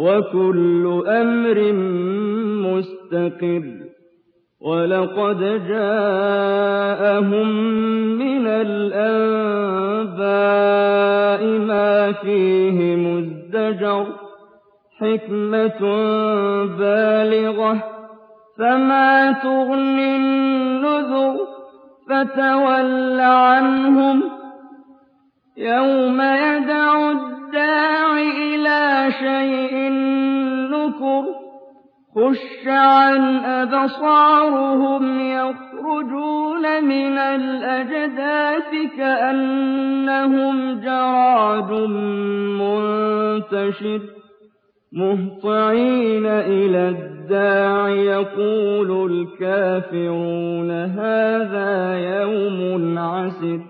وكل أمر مستقر ولقد جاءهم من الأنباء ما فيه مزدجر حكمة بالغة فما تغني النذر فتول عنهم يوم يدعو الداع إلى شيء نكر خش عن أبصارهم يخرجون من الأجداث كأنهم جراد منتشر مهطعين إلى الداع يقول الكافرون هذا يوم عسر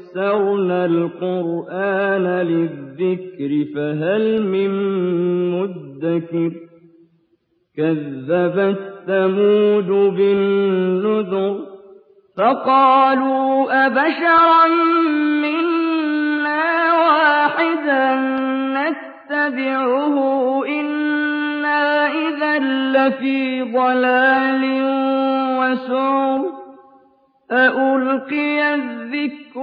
القرآن للذكر فهل من مدكر كذبت ثمود بالنذر فقالوا أبشرا منا واحدا نتبعه إنا إذا لفي ضلال وسعر أألقي الذكر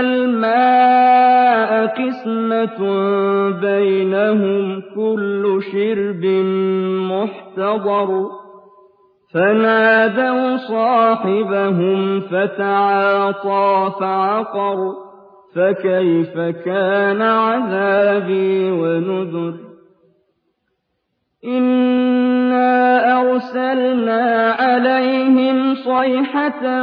الماء قسمة بينهم كل شرب محتضر. فنادوا صاحبهم فتعاطى فعقر. فكيف كان عذابي ونذر؟ إنا أرسلنا عليهم صيحة